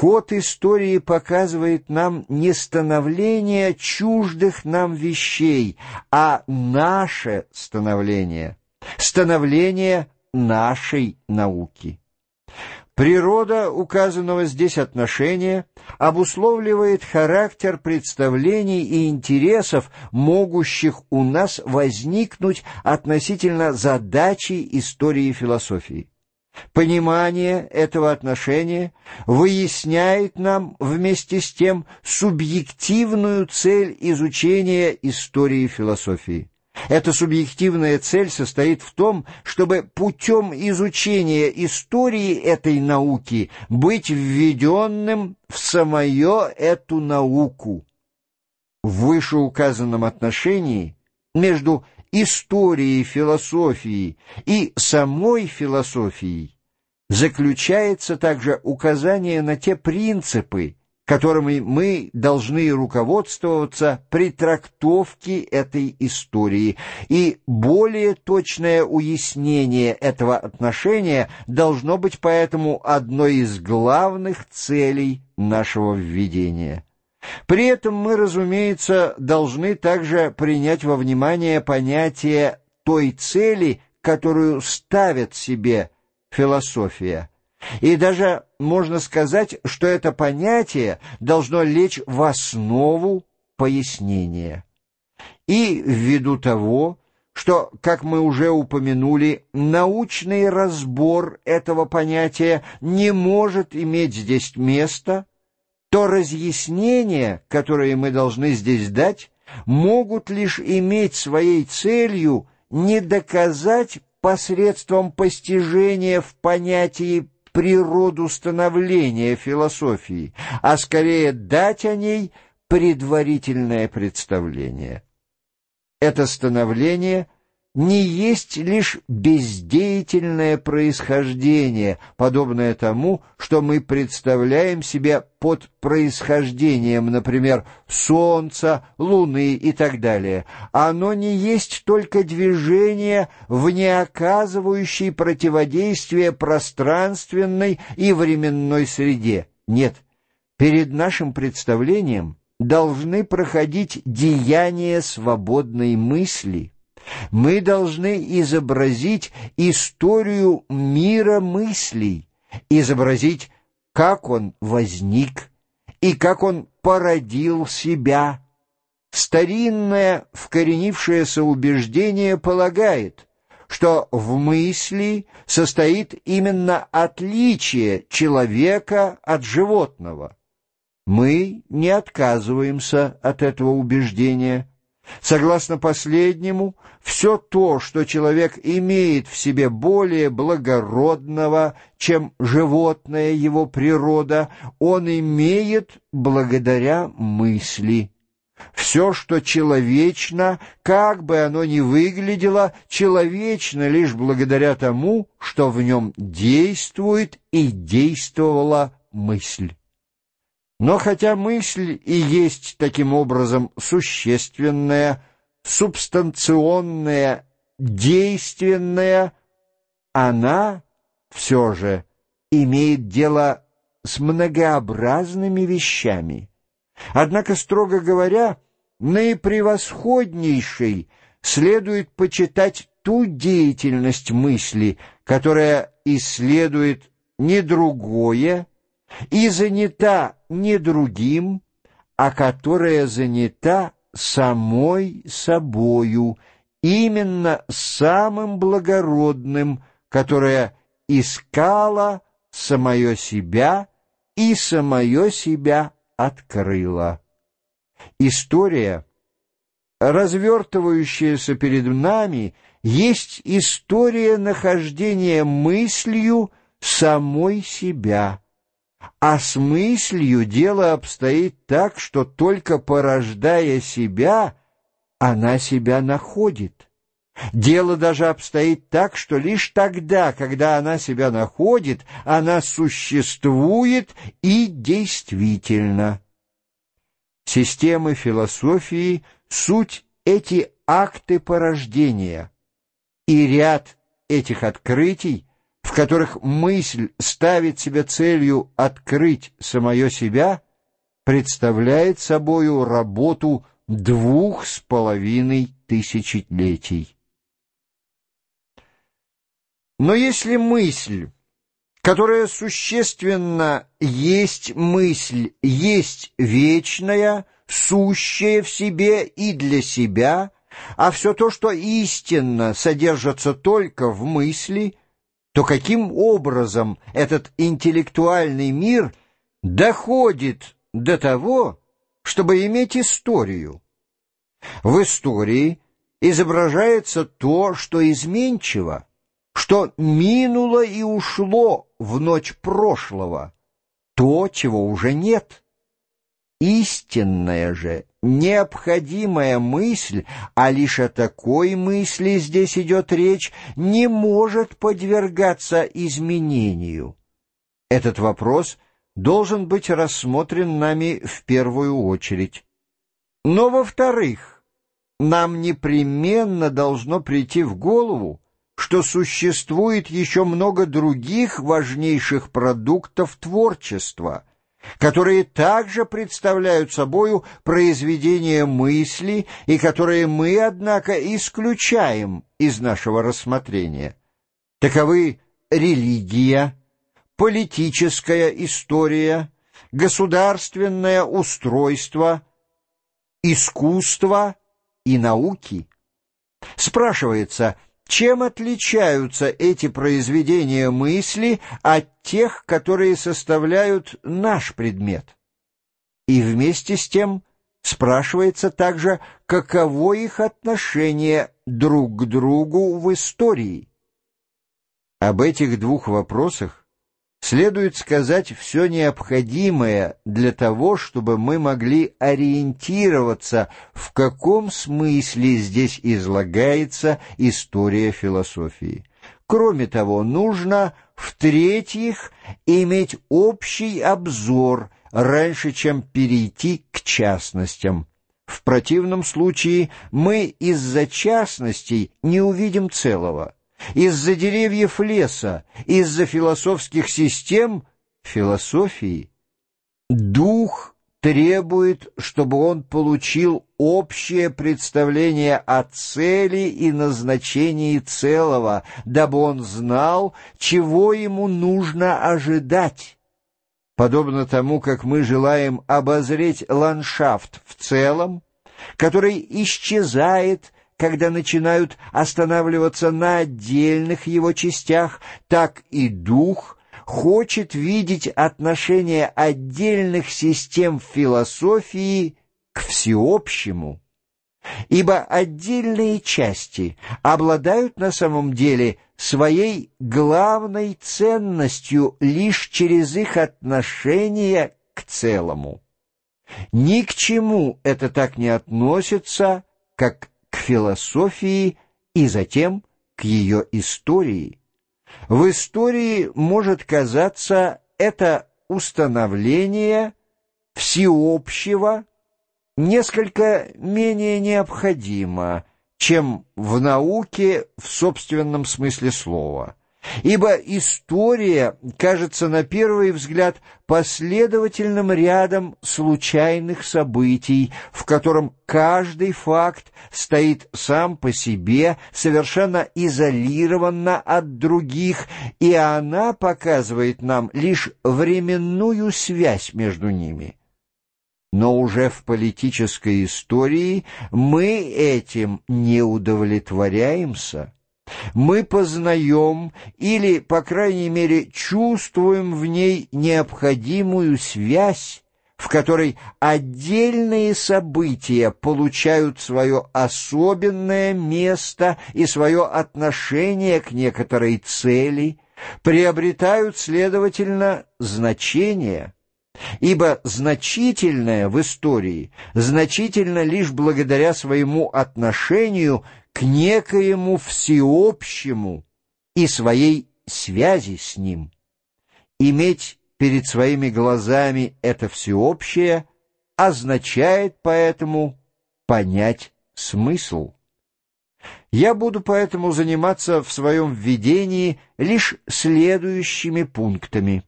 Ход истории показывает нам не становление чуждых нам вещей, а наше становление, становление нашей науки. Природа указанного здесь отношения обусловливает характер представлений и интересов, могущих у нас возникнуть относительно задачи истории философии. Понимание этого отношения выясняет нам вместе с тем субъективную цель изучения истории философии. Эта субъективная цель состоит в том, чтобы путем изучения истории этой науки быть введенным в самое эту науку. В вышеуказанном отношении между историей философии и самой философией заключается также указание на те принципы, которыми мы должны руководствоваться при трактовке этой истории, и более точное уяснение этого отношения должно быть поэтому одной из главных целей нашего введения. При этом мы, разумеется, должны также принять во внимание понятие той цели, которую ставит себе философия. И даже можно сказать, что это понятие должно лечь в основу пояснения. И ввиду того, что, как мы уже упомянули, научный разбор этого понятия не может иметь здесь места, то разъяснения, которые мы должны здесь дать, могут лишь иметь своей целью не доказать посредством постижения в понятии природу становления философии, а скорее дать о ней предварительное представление. Это становление – не есть лишь бездеятельное происхождение, подобное тому, что мы представляем себе под происхождением, например, Солнца, Луны и так далее. Оно не есть только движение в неоказывающей противодействия пространственной и временной среде. Нет, перед нашим представлением должны проходить деяния свободной мысли – мы должны изобразить историю мира мыслей, изобразить, как он возник и как он породил себя. Старинное вкоренившееся убеждение полагает, что в мысли состоит именно отличие человека от животного. Мы не отказываемся от этого убеждения, Согласно последнему, все то, что человек имеет в себе более благородного, чем животная его природа, он имеет благодаря мысли. Все, что человечно, как бы оно ни выглядело, человечно лишь благодаря тому, что в нем действует и действовала мысль. Но хотя мысль и есть таким образом существенная, субстанционная, действенная, она все же имеет дело с многообразными вещами. Однако, строго говоря, наипревосходнейшей следует почитать ту деятельность мысли, которая исследует не другое, и занята не другим, а которая занята самой собою, именно самым благородным, которая искала самое себя и самое себя открыла. История, развертывающаяся перед нами, есть история нахождения мыслью самой себя, а с мыслью дело обстоит так, что только порождая себя, она себя находит. Дело даже обстоит так, что лишь тогда, когда она себя находит, она существует и действительно. Системы философии — суть эти акты порождения, и ряд этих открытий в которых мысль ставит себе целью открыть самое себя, представляет собою работу двух с половиной тысячелетий. Но если мысль, которая существенно есть мысль, есть вечная, сущая в себе и для себя, а все то, что истинно содержится только в мысли, то каким образом этот интеллектуальный мир доходит до того, чтобы иметь историю? В истории изображается то, что изменчиво, что минуло и ушло в ночь прошлого, то, чего уже нет. Истинная же, необходимая мысль, а лишь о такой мысли здесь идет речь, не может подвергаться изменению. Этот вопрос должен быть рассмотрен нами в первую очередь. Но, во-вторых, нам непременно должно прийти в голову, что существует еще много других важнейших продуктов творчества — которые также представляют собою произведения мысли и которые мы, однако, исключаем из нашего рассмотрения. Таковы религия, политическая история, государственное устройство, искусство и науки. Спрашивается, чем отличаются эти произведения мысли от тех, которые составляют наш предмет? И вместе с тем спрашивается также, каково их отношение друг к другу в истории. Об этих двух вопросах следует сказать все необходимое для того, чтобы мы могли ориентироваться, в каком смысле здесь излагается история философии. Кроме того, нужно, в-третьих, иметь общий обзор, раньше чем перейти к частностям. В противном случае мы из-за частностей не увидим целого из-за деревьев леса, из-за философских систем философии. Дух требует, чтобы он получил общее представление о цели и назначении целого, дабы он знал, чего ему нужно ожидать. Подобно тому, как мы желаем обозреть ландшафт в целом, который исчезает, когда начинают останавливаться на отдельных его частях, так и дух хочет видеть отношение отдельных систем философии к всеобщему. Ибо отдельные части обладают на самом деле своей главной ценностью лишь через их отношение к целому. Ни к чему это так не относится, как философии и затем к ее истории. В истории может казаться это установление всеобщего несколько менее необходимо, чем в науке в собственном смысле слова ибо история кажется на первый взгляд последовательным рядом случайных событий, в котором каждый факт стоит сам по себе, совершенно изолированно от других, и она показывает нам лишь временную связь между ними. Но уже в политической истории мы этим не удовлетворяемся мы познаем или, по крайней мере, чувствуем в ней необходимую связь, в которой отдельные события получают свое особенное место и свое отношение к некоторой цели, приобретают, следовательно, значение. Ибо значительное в истории значительно лишь благодаря своему отношению к некоему всеобщему и своей связи с ним. Иметь перед своими глазами это всеобщее означает поэтому понять смысл. Я буду поэтому заниматься в своем введении лишь следующими пунктами.